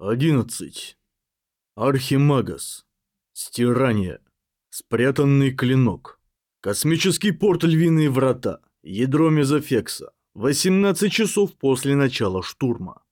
11. Архимагас. Стирание. Спрятанный клинок. Космический порт Львиные Врата. Ядро Мезофекса. 18 часов после начала штурма.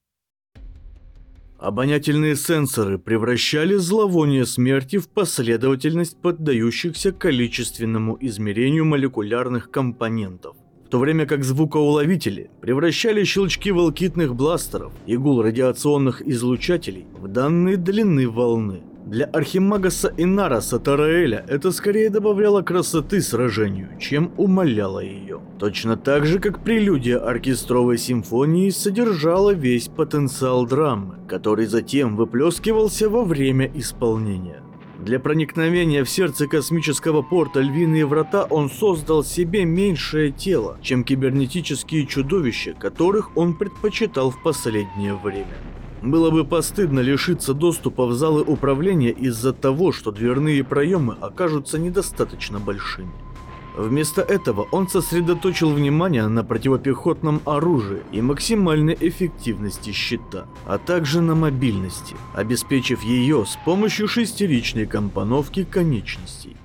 Обонятельные сенсоры превращали зловоние смерти в последовательность поддающихся количественному измерению молекулярных компонентов в то время как звукоуловители превращали щелчки волкитных бластеров и гул радиационных излучателей в данные длины волны. Для Архимагаса Инара Сатараэля это скорее добавляло красоты сражению, чем умаляло ее. Точно так же, как прелюдия оркестровой симфонии содержала весь потенциал драмы, который затем выплескивался во время исполнения. Для проникновения в сердце космического порта Львиные Врата он создал себе меньшее тело, чем кибернетические чудовища, которых он предпочитал в последнее время. Было бы постыдно лишиться доступа в залы управления из-за того, что дверные проемы окажутся недостаточно большими. Вместо этого он сосредоточил внимание на противопехотном оружии и максимальной эффективности щита, а также на мобильности, обеспечив ее с помощью шестеричной компоновки конечностей.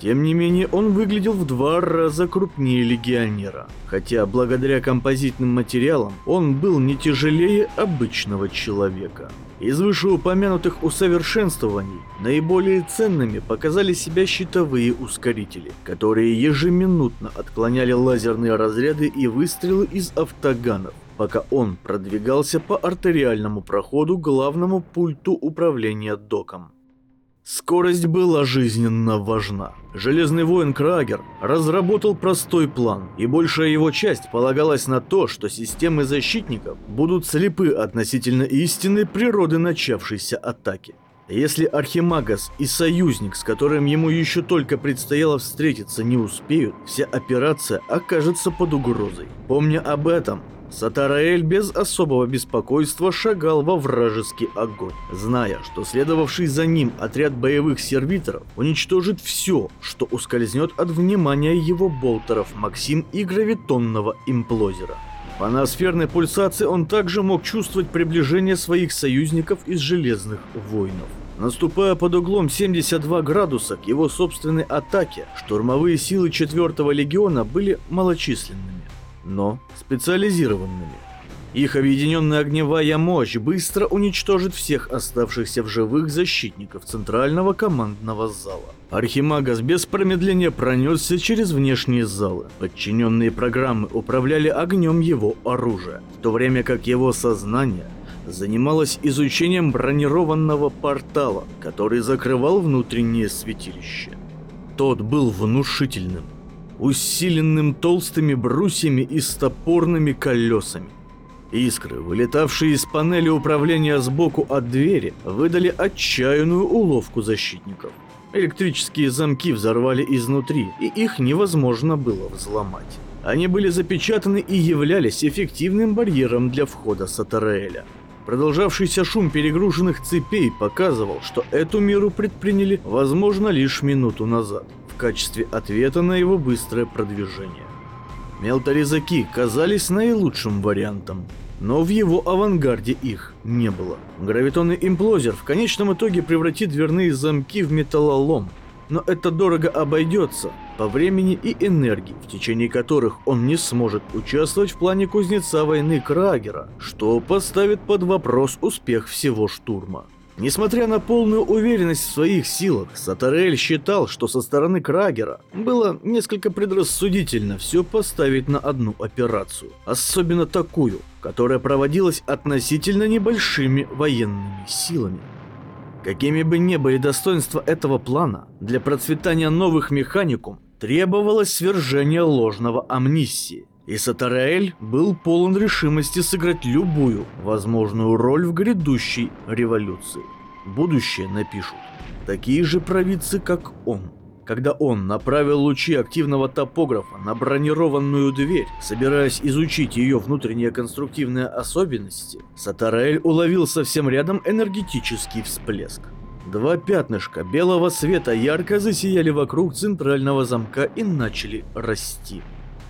Тем не менее, он выглядел в два раза крупнее легионера, хотя благодаря композитным материалам он был не тяжелее обычного человека. Из вышеупомянутых усовершенствований наиболее ценными показали себя щитовые ускорители, которые ежеминутно отклоняли лазерные разряды и выстрелы из автоганов, пока он продвигался по артериальному проходу главному пульту управления доком. Скорость была жизненно важна. Железный воин Крагер разработал простой план, и большая его часть полагалась на то, что системы защитников будут слепы относительно истинной природы начавшейся атаки. Если Архимагас и союзник, с которым ему еще только предстояло встретиться, не успеют, вся операция окажется под угрозой. Помня об этом, Сатараэль без особого беспокойства шагал во вражеский огонь, зная, что следовавший за ним отряд боевых сервиторов уничтожит все, что ускользнет от внимания его болтеров Максим и гравитонного имплозера. По ноосферной пульсации он также мог чувствовать приближение своих союзников из Железных Воинов. Наступая под углом 72 градуса к его собственной атаке, штурмовые силы 4-го легиона были малочисленными но специализированными. Их объединенная огневая мощь быстро уничтожит всех оставшихся в живых защитников центрального командного зала. Архимагас без промедления пронесся через внешние залы. Подчиненные программы управляли огнем его оружия, в то время как его сознание занималось изучением бронированного портала, который закрывал внутреннее святилище. Тот был внушительным, усиленным толстыми брусьями и стопорными колесами. Искры, вылетавшие из панели управления сбоку от двери, выдали отчаянную уловку защитников. Электрические замки взорвали изнутри, и их невозможно было взломать. Они были запечатаны и являлись эффективным барьером для входа Сатараэля. Продолжавшийся шум перегруженных цепей показывал, что эту меру предприняли, возможно, лишь минуту назад качестве ответа на его быстрое продвижение. Мелторезаки казались наилучшим вариантом, но в его авангарде их не было. Гравитонный имплозер в конечном итоге превратит дверные замки в металлолом, но это дорого обойдется по времени и энергии, в течение которых он не сможет участвовать в плане кузнеца войны Крагера, что поставит под вопрос успех всего штурма. Несмотря на полную уверенность в своих силах, Сатарель считал, что со стороны Крагера было несколько предрассудительно все поставить на одну операцию, особенно такую, которая проводилась относительно небольшими военными силами. Какими бы ни были достоинства этого плана, для процветания новых механикум требовалось свержение ложного амнисии. И Сатараэль был полон решимости сыграть любую возможную роль в грядущей революции. Будущее напишут такие же провидцы, как он. Когда он направил лучи активного топографа на бронированную дверь, собираясь изучить ее внутренние конструктивные особенности, Сатараэль уловил совсем рядом энергетический всплеск. Два пятнышка белого света ярко засияли вокруг центрального замка и начали расти.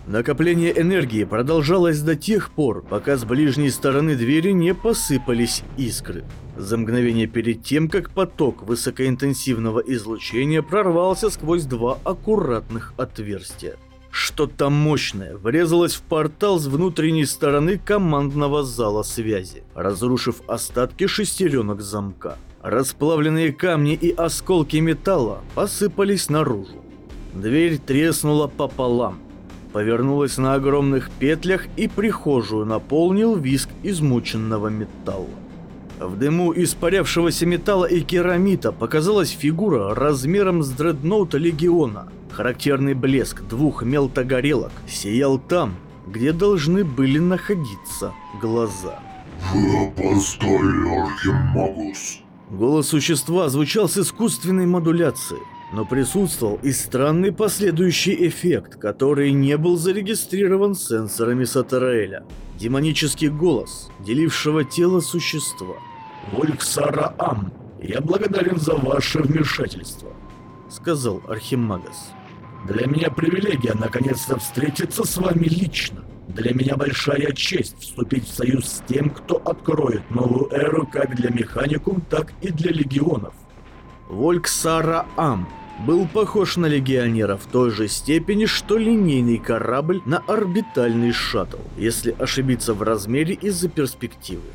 Накопление энергии продолжалось до тех пор, пока с ближней стороны двери не посыпались искры. За мгновение перед тем, как поток высокоинтенсивного излучения прорвался сквозь два аккуратных отверстия. Что-то мощное врезалось в портал с внутренней стороны командного зала связи, разрушив остатки шестеренок замка. Расплавленные камни и осколки металла посыпались наружу. Дверь треснула пополам, повернулась на огромных петлях и прихожую наполнил виск измученного металла. В дыму испарявшегося металла и керамита показалась фигура размером с дредноута Легиона. Характерный блеск двух мелтогорелок сиял там, где должны были находиться глаза. Вы опоздали, Архимагус. Голос существа звучал с искусственной модуляцией, но присутствовал и странный последующий эффект, который не был зарегистрирован сенсорами Сатараэля. Демонический голос, делившего тело существа. «Вольксара Ам, я благодарен за ваше вмешательство», — сказал Архимагас. «Для меня привилегия наконец-то встретиться с вами лично. Для меня большая честь вступить в союз с тем, кто откроет новую эру как для механикум, так и для легионов. Вольксара Ам был похож на легионера в той же степени, что линейный корабль на орбитальный шаттл, если ошибиться в размере из-за перспективы.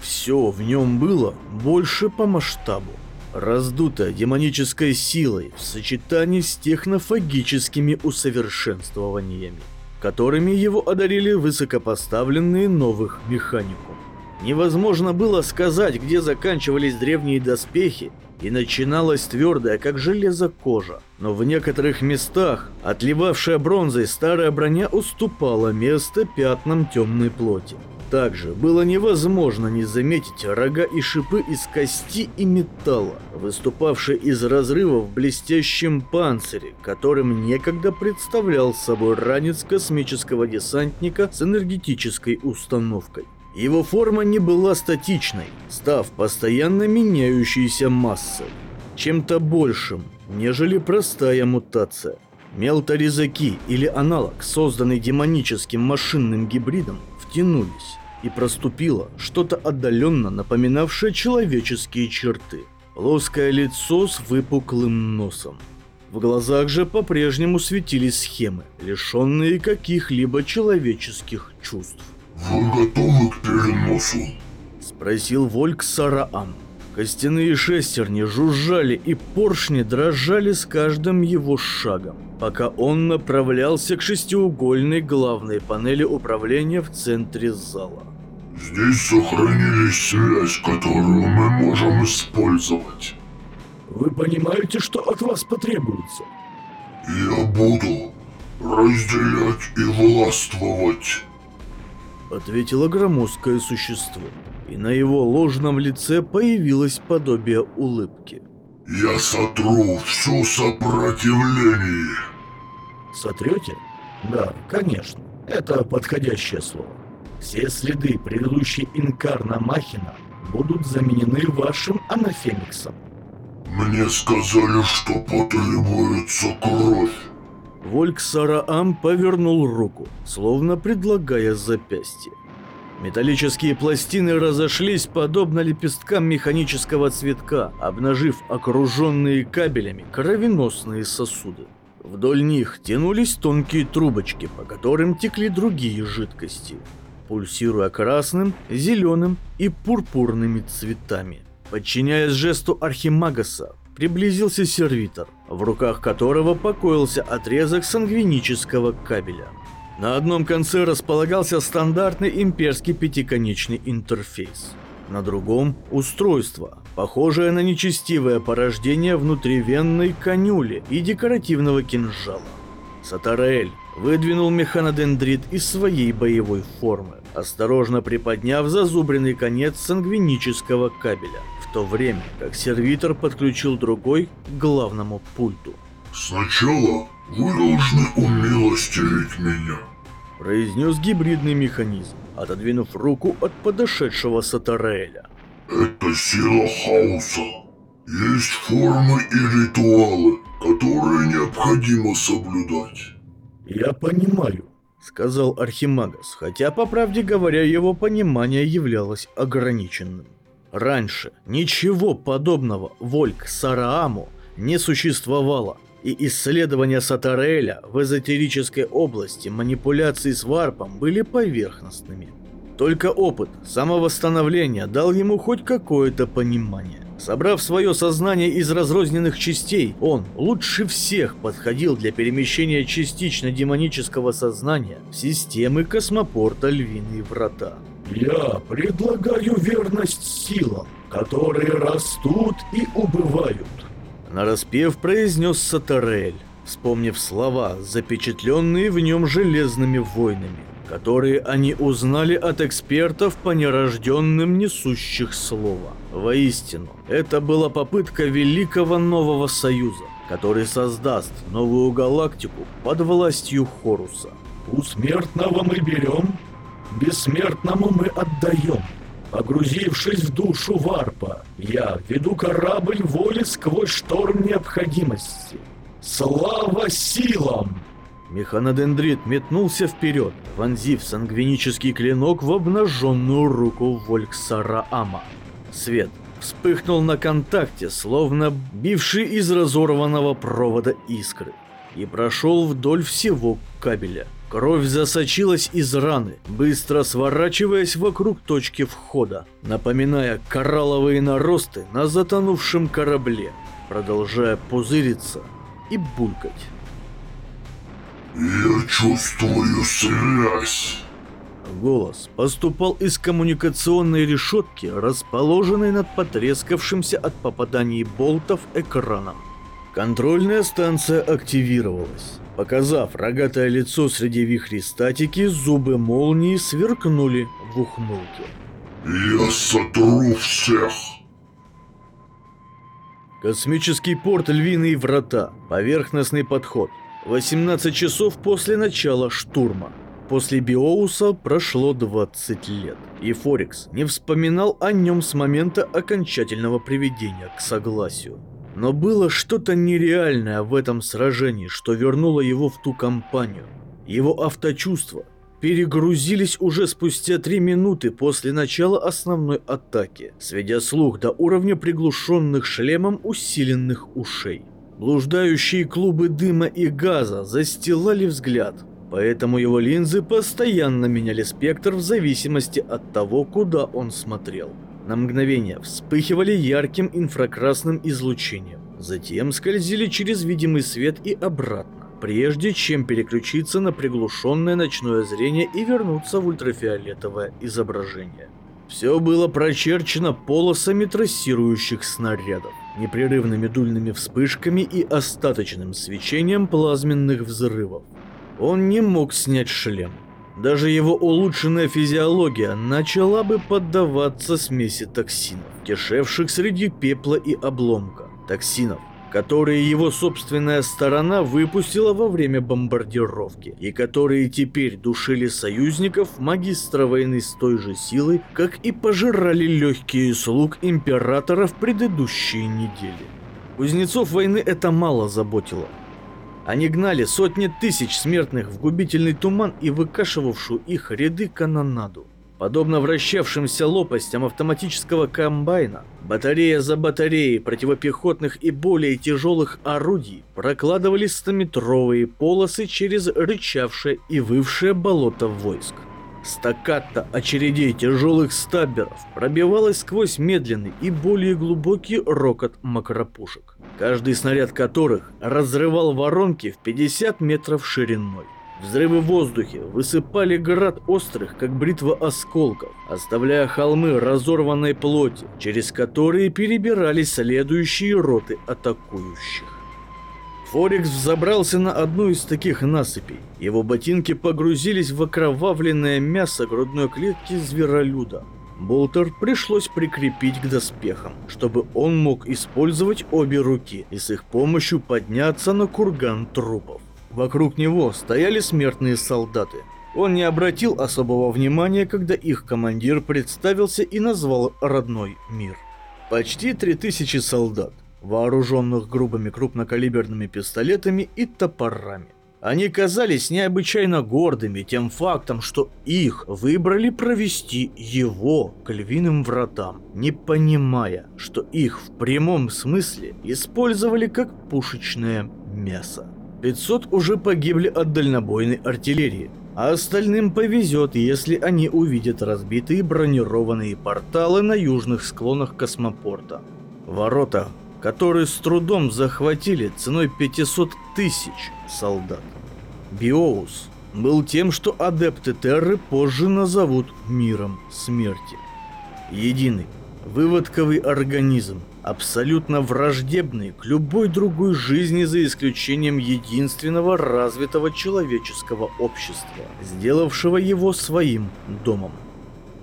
Все в нем было больше по масштабу, раздуто демонической силой в сочетании с технофагическими усовершенствованиями которыми его одарили высокопоставленные новых механикум. Невозможно было сказать, где заканчивались древние доспехи и начиналась твердая, как железо, кожа. Но в некоторых местах отливавшая бронзой старая броня уступала место пятнам темной плоти. Также было невозможно не заметить рога и шипы из кости и металла, выступавшие из разрыва в блестящем панцире, которым некогда представлял собой ранец космического десантника с энергетической установкой. Его форма не была статичной, став постоянно меняющейся массой, чем-то большим, нежели простая мутация. Мелторезаки или аналог, созданный демоническим машинным гибридом, втянулись, и проступило что-то отдаленно напоминавшее человеческие черты. Плоское лицо с выпуклым носом. В глазах же по-прежнему светились схемы, лишенные каких-либо человеческих чувств. «Вы готовы к переносу?» Спросил Вольк Сараам. Костяные шестерни жужжали и поршни дрожали с каждым его шагом, пока он направлялся к шестиугольной главной панели управления в центре зала. Здесь сохранились связь, которую мы можем использовать. Вы понимаете, что от вас потребуется? Я буду разделять и властвовать. Ответило громоздкое существо, и на его ложном лице появилось подобие улыбки. Я сотру все сопротивление. Сотрете? Да, конечно. Это подходящее слово. Все следы предыдущей инкарна Махина будут заменены вашим анафемиксом. Мне сказали, что потребуется кровь. Вольк Сараам повернул руку, словно предлагая запястье. Металлические пластины разошлись подобно лепесткам механического цветка, обнажив окруженные кабелями кровеносные сосуды. Вдоль них тянулись тонкие трубочки, по которым текли другие жидкости пульсируя красным, зеленым и пурпурными цветами. Подчиняясь жесту Архимагаса, приблизился сервитор, в руках которого покоился отрезок сангвинического кабеля. На одном конце располагался стандартный имперский пятиконечный интерфейс. На другом – устройство, похожее на нечестивое порождение внутривенной конюли и декоративного кинжала. Сатараэль выдвинул механодендрит из своей боевой формы осторожно приподняв зазубренный конец сангвинического кабеля, в то время как сервитор подключил другой к главному пульту. «Сначала вы должны умилостивить меня», произнес гибридный механизм, отодвинув руку от подошедшего Сатареэля. «Это сила хаоса. Есть формы и ритуалы, которые необходимо соблюдать». «Я понимаю», сказал Архимагас, хотя, по правде говоря, его понимание являлось ограниченным. Раньше ничего подобного Вольк Сарааму не существовало, и исследования Сатареля в эзотерической области манипуляции с варпом были поверхностными. Только опыт самовосстановления дал ему хоть какое-то понимание. Собрав свое сознание из разрозненных частей, он лучше всех подходил для перемещения частично демонического сознания в системы космопорта Львиные Врата. Я предлагаю верность силам, которые растут и убывают. Нараспев произнес Сатарель, вспомнив слова, запечатленные в нем железными войнами, которые они узнали от экспертов по нерожденным несущих слова. Воистину, это была попытка Великого Нового Союза, который создаст новую галактику под властью Хоруса. У смертного мы берем, бессмертному мы отдаем. Погрузившись в душу варпа, я веду корабль воли сквозь шторм необходимости. Слава силам! Механодендрит метнулся вперед, вонзив сангвинический клинок в обнаженную руку Вольксара Ама. Свет вспыхнул на контакте, словно бивший из разорванного провода искры, и прошел вдоль всего кабеля. Кровь засочилась из раны, быстро сворачиваясь вокруг точки входа, напоминая коралловые наросты на затонувшем корабле, продолжая пузыриться и булькать. Я чувствую связь. Голос поступал из коммуникационной решетки, расположенной над потрескавшимся от попаданий болтов экраном. Контрольная станция активировалась. Показав рогатое лицо среди вихрей статики, зубы молнии сверкнули в ухмылке. Я сотру всех. Космический порт Львиные Врата. Поверхностный подход. 18 часов после начала штурма. После Биоуса прошло 20 лет, и Форекс не вспоминал о нем с момента окончательного приведения к согласию. Но было что-то нереальное в этом сражении, что вернуло его в ту компанию. Его авточувства перегрузились уже спустя три минуты после начала основной атаки, сведя слух до уровня приглушенных шлемом усиленных ушей. Блуждающие клубы дыма и газа застилали взгляд, поэтому его линзы постоянно меняли спектр в зависимости от того, куда он смотрел. На мгновение вспыхивали ярким инфракрасным излучением, затем скользили через видимый свет и обратно, прежде чем переключиться на приглушенное ночное зрение и вернуться в ультрафиолетовое изображение. Все было прочерчено полосами трассирующих снарядов, непрерывными дульными вспышками и остаточным свечением плазменных взрывов. Он не мог снять шлем. Даже его улучшенная физиология начала бы поддаваться смеси токсинов, кишевших среди пепла и обломка. Токсинов, которые его собственная сторона выпустила во время бомбардировки, и которые теперь душили союзников магистра войны с той же силой, как и пожирали легкие слуг императора в предыдущие недели. Кузнецов войны это мало заботило. Они гнали сотни тысяч смертных в губительный туман и выкашивавшую их ряды канонаду. Подобно вращавшимся лопастям автоматического комбайна, батарея за батареей противопехотных и более тяжелых орудий прокладывали стометровые полосы через рычавшее и вывшее болото войск. Стакката очередей тяжелых стаберов пробивалась сквозь медленный и более глубокий рокот макропушек, каждый снаряд которых разрывал воронки в 50 метров шириной. Взрывы в воздухе высыпали град острых, как бритва осколков, оставляя холмы разорванной плоти, через которые перебирались следующие роты атакующих. Форекс взобрался на одну из таких насыпей. Его ботинки погрузились в окровавленное мясо грудной клетки зверолюда. Болтер пришлось прикрепить к доспехам, чтобы он мог использовать обе руки и с их помощью подняться на курган трупов. Вокруг него стояли смертные солдаты. Он не обратил особого внимания, когда их командир представился и назвал родной мир. Почти 3000 солдат, вооруженных грубыми крупнокалиберными пистолетами и топорами. Они казались необычайно гордыми тем фактом, что их выбрали провести его к львиным вратам, не понимая, что их в прямом смысле использовали как пушечное мясо. 500 уже погибли от дальнобойной артиллерии, а остальным повезет, если они увидят разбитые бронированные порталы на южных склонах космопорта. Ворота который с трудом захватили ценой 500 тысяч солдат. Биоус был тем, что адепты Терры позже назовут миром смерти. Единый, выводковый организм, абсолютно враждебный к любой другой жизни за исключением единственного развитого человеческого общества, сделавшего его своим домом.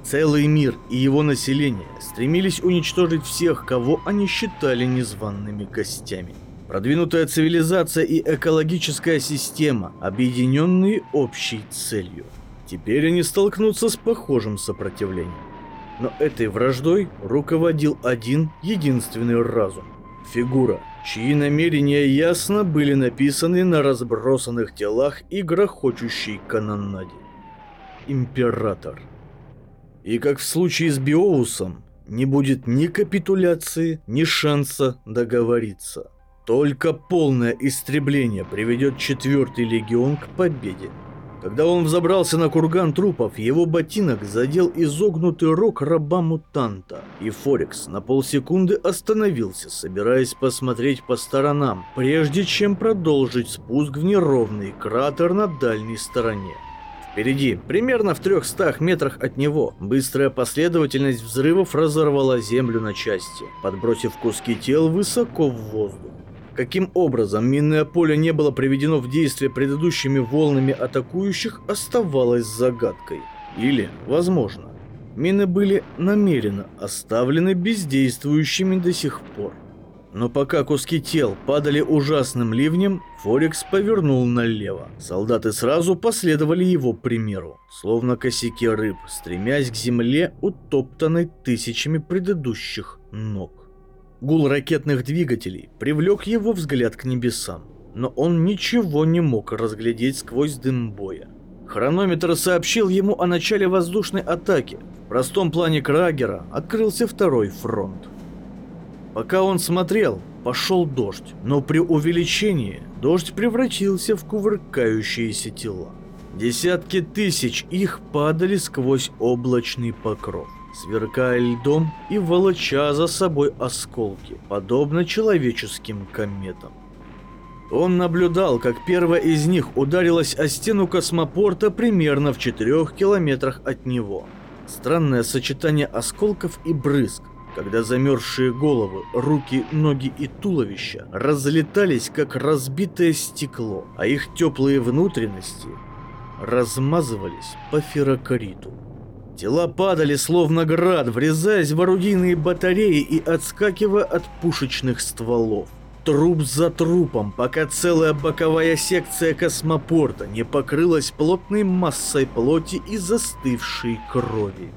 Целый мир и его население стремились уничтожить всех, кого они считали незваными гостями. Продвинутая цивилизация и экологическая система, объединенные общей целью. Теперь они столкнутся с похожим сопротивлением. Но этой враждой руководил один единственный разум. Фигура, чьи намерения ясно были написаны на разбросанных телах и грохочущей канонаде. Император. И как в случае с Биоусом, не будет ни капитуляции, ни шанса договориться. Только полное истребление приведет четвертый легион к победе. Когда он взобрался на курган трупов, его ботинок задел изогнутый рог раба-мутанта, и Форекс на полсекунды остановился, собираясь посмотреть по сторонам, прежде чем продолжить спуск в неровный кратер на дальней стороне. Впереди, примерно в 300 метрах от него, быстрая последовательность взрывов разорвала землю на части, подбросив куски тел высоко в воздух. Каким образом минное поле не было приведено в действие предыдущими волнами атакующих, оставалось загадкой. Или, возможно, мины были намеренно оставлены бездействующими до сих пор. Но пока куски тел падали ужасным ливнем, Форекс повернул налево. Солдаты сразу последовали его примеру, словно косяки рыб, стремясь к земле, утоптанной тысячами предыдущих ног. Гул ракетных двигателей привлек его взгляд к небесам, но он ничего не мог разглядеть сквозь дым боя. Хронометр сообщил ему о начале воздушной атаки. В простом плане Крагера открылся второй фронт. Пока он смотрел, пошел дождь, но при увеличении дождь превратился в кувыркающиеся тела. Десятки тысяч их падали сквозь облачный покров, сверкая льдом и волоча за собой осколки, подобно человеческим кометам. Он наблюдал, как первая из них ударилась о стену космопорта примерно в четырех километрах от него. Странное сочетание осколков и брызг, когда замерзшие головы, руки, ноги и туловища разлетались, как разбитое стекло, а их теплые внутренности размазывались по ферокориту. Тела падали словно град, врезаясь в орудийные батареи и отскакивая от пушечных стволов. Труп за трупом, пока целая боковая секция космопорта не покрылась плотной массой плоти и застывшей крови.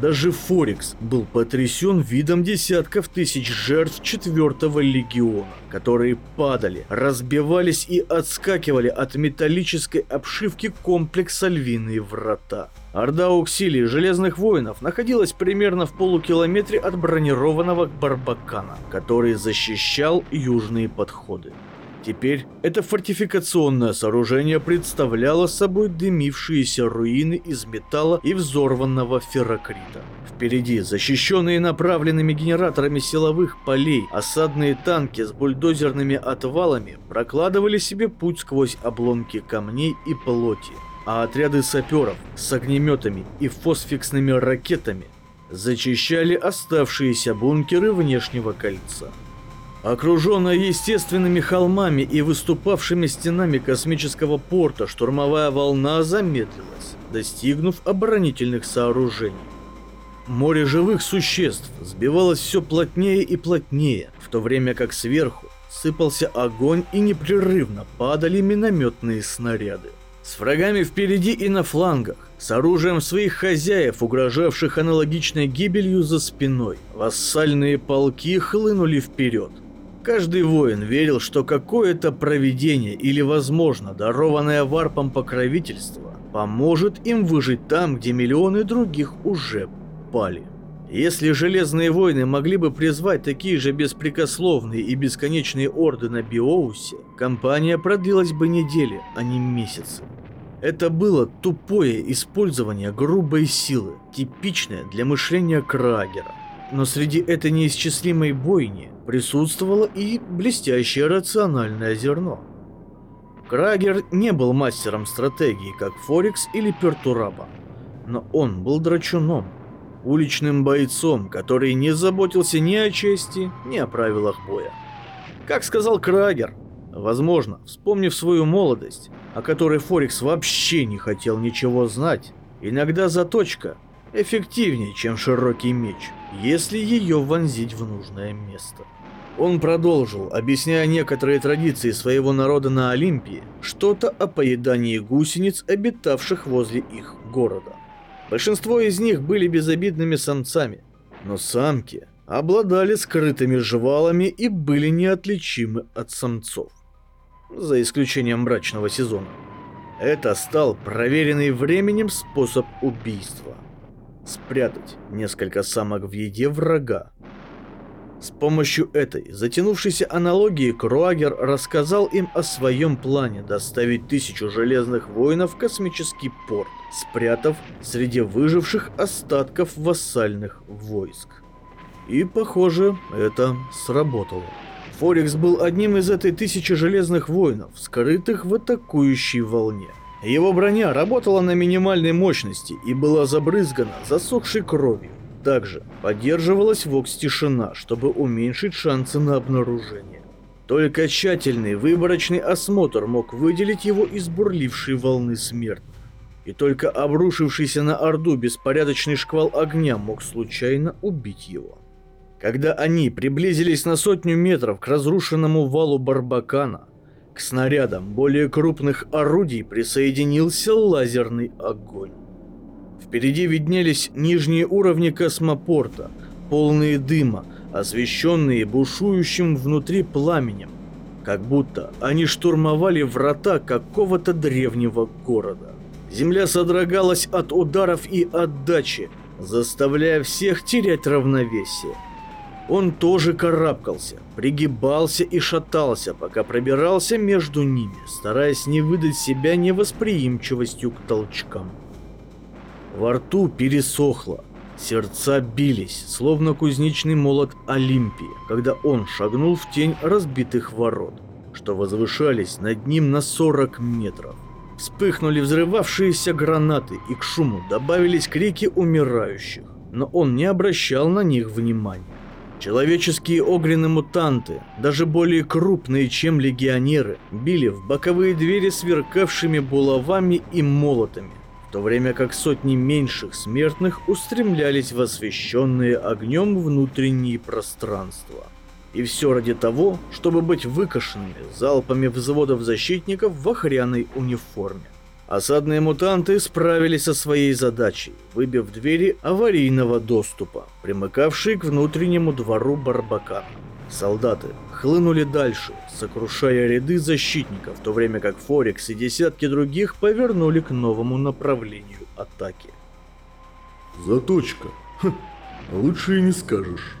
Даже Форекс был потрясен видом десятков тысяч жертв четвертого легиона, которые падали, разбивались и отскакивали от металлической обшивки комплекса Львиные Врата. Орда Уксилии Железных Воинов находилась примерно в полукилометре от бронированного Барбакана, который защищал южные подходы. Теперь это фортификационное сооружение представляло собой дымившиеся руины из металла и взорванного феррокрита. Впереди, защищенные направленными генераторами силовых полей, осадные танки с бульдозерными отвалами прокладывали себе путь сквозь обломки камней и плоти, а отряды саперов с огнеметами и фосфиксными ракетами зачищали оставшиеся бункеры внешнего кольца. Окруженная естественными холмами и выступавшими стенами космического порта, штурмовая волна замедлилась, достигнув оборонительных сооружений. Море живых существ сбивалось все плотнее и плотнее, в то время как сверху сыпался огонь и непрерывно падали минометные снаряды. С врагами впереди и на флангах, с оружием своих хозяев, угрожавших аналогичной гибелью за спиной, вассальные полки хлынули вперед. Каждый воин верил, что какое-то провидение или, возможно, дарованное варпом покровительство поможет им выжить там, где миллионы других уже пали. Если Железные Войны могли бы призвать такие же беспрекословные и бесконечные орды на Биоусе, компания продлилась бы недели, а не месяцы. Это было тупое использование грубой силы, типичное для мышления Крагера. Но среди этой неисчислимой бойни присутствовало и блестящее рациональное зерно. Крагер не был мастером стратегии, как Форекс или Пертураба, но он был драчуном, уличным бойцом, который не заботился ни о чести, ни о правилах боя. Как сказал Крагер, возможно, вспомнив свою молодость, о которой Форекс вообще не хотел ничего знать, иногда заточка эффективнее, чем широкий меч, если ее вонзить в нужное место. Он продолжил, объясняя некоторые традиции своего народа на Олимпии, что-то о поедании гусениц, обитавших возле их города. Большинство из них были безобидными самцами, но самки обладали скрытыми жвалами и были неотличимы от самцов, за исключением брачного сезона. Это стал проверенный временем способ убийства. Спрятать несколько самок в еде врага, с помощью этой затянувшейся аналогии Круагер рассказал им о своем плане доставить тысячу железных воинов в космический порт, спрятав среди выживших остатков вассальных войск. И, похоже, это сработало. Форекс был одним из этой тысячи железных воинов, скрытых в атакующей волне. Его броня работала на минимальной мощности и была забрызгана засохшей кровью. Также поддерживалась вокс-тишина, чтобы уменьшить шансы на обнаружение. Только тщательный выборочный осмотр мог выделить его из бурлившей волны смертных. И только обрушившийся на Орду беспорядочный шквал огня мог случайно убить его. Когда они приблизились на сотню метров к разрушенному валу Барбакана, к снарядам более крупных орудий присоединился лазерный огонь. Впереди виднелись нижние уровни космопорта, полные дыма, освещенные бушующим внутри пламенем, как будто они штурмовали врата какого-то древнего города. Земля содрогалась от ударов и отдачи, заставляя всех терять равновесие. Он тоже карабкался, пригибался и шатался, пока пробирался между ними, стараясь не выдать себя невосприимчивостью к толчкам. Во рту пересохло, сердца бились, словно кузнечный молот Олимпии, когда он шагнул в тень разбитых ворот, что возвышались над ним на 40 метров. Вспыхнули взрывавшиеся гранаты, и к шуму добавились крики умирающих, но он не обращал на них внимания. Человеческие огненные мутанты, даже более крупные, чем легионеры, били в боковые двери сверкавшими булавами и молотами, то время как сотни меньших смертных устремлялись в освещенные огнем внутренние пространства. И все ради того, чтобы быть выкошенными залпами взводов защитников в охряной униформе. Осадные мутанты справились со своей задачей, выбив двери аварийного доступа, примыкавшие к внутреннему двору Барбакана. Солдаты хлынули дальше, сокрушая ряды защитников, в то время как Форекс и десятки других повернули к новому направлению атаки. Заточка. Ха, лучше и не скажешь.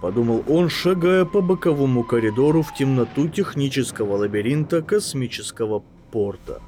Подумал он, шагая по боковому коридору в темноту технического лабиринта космического порта.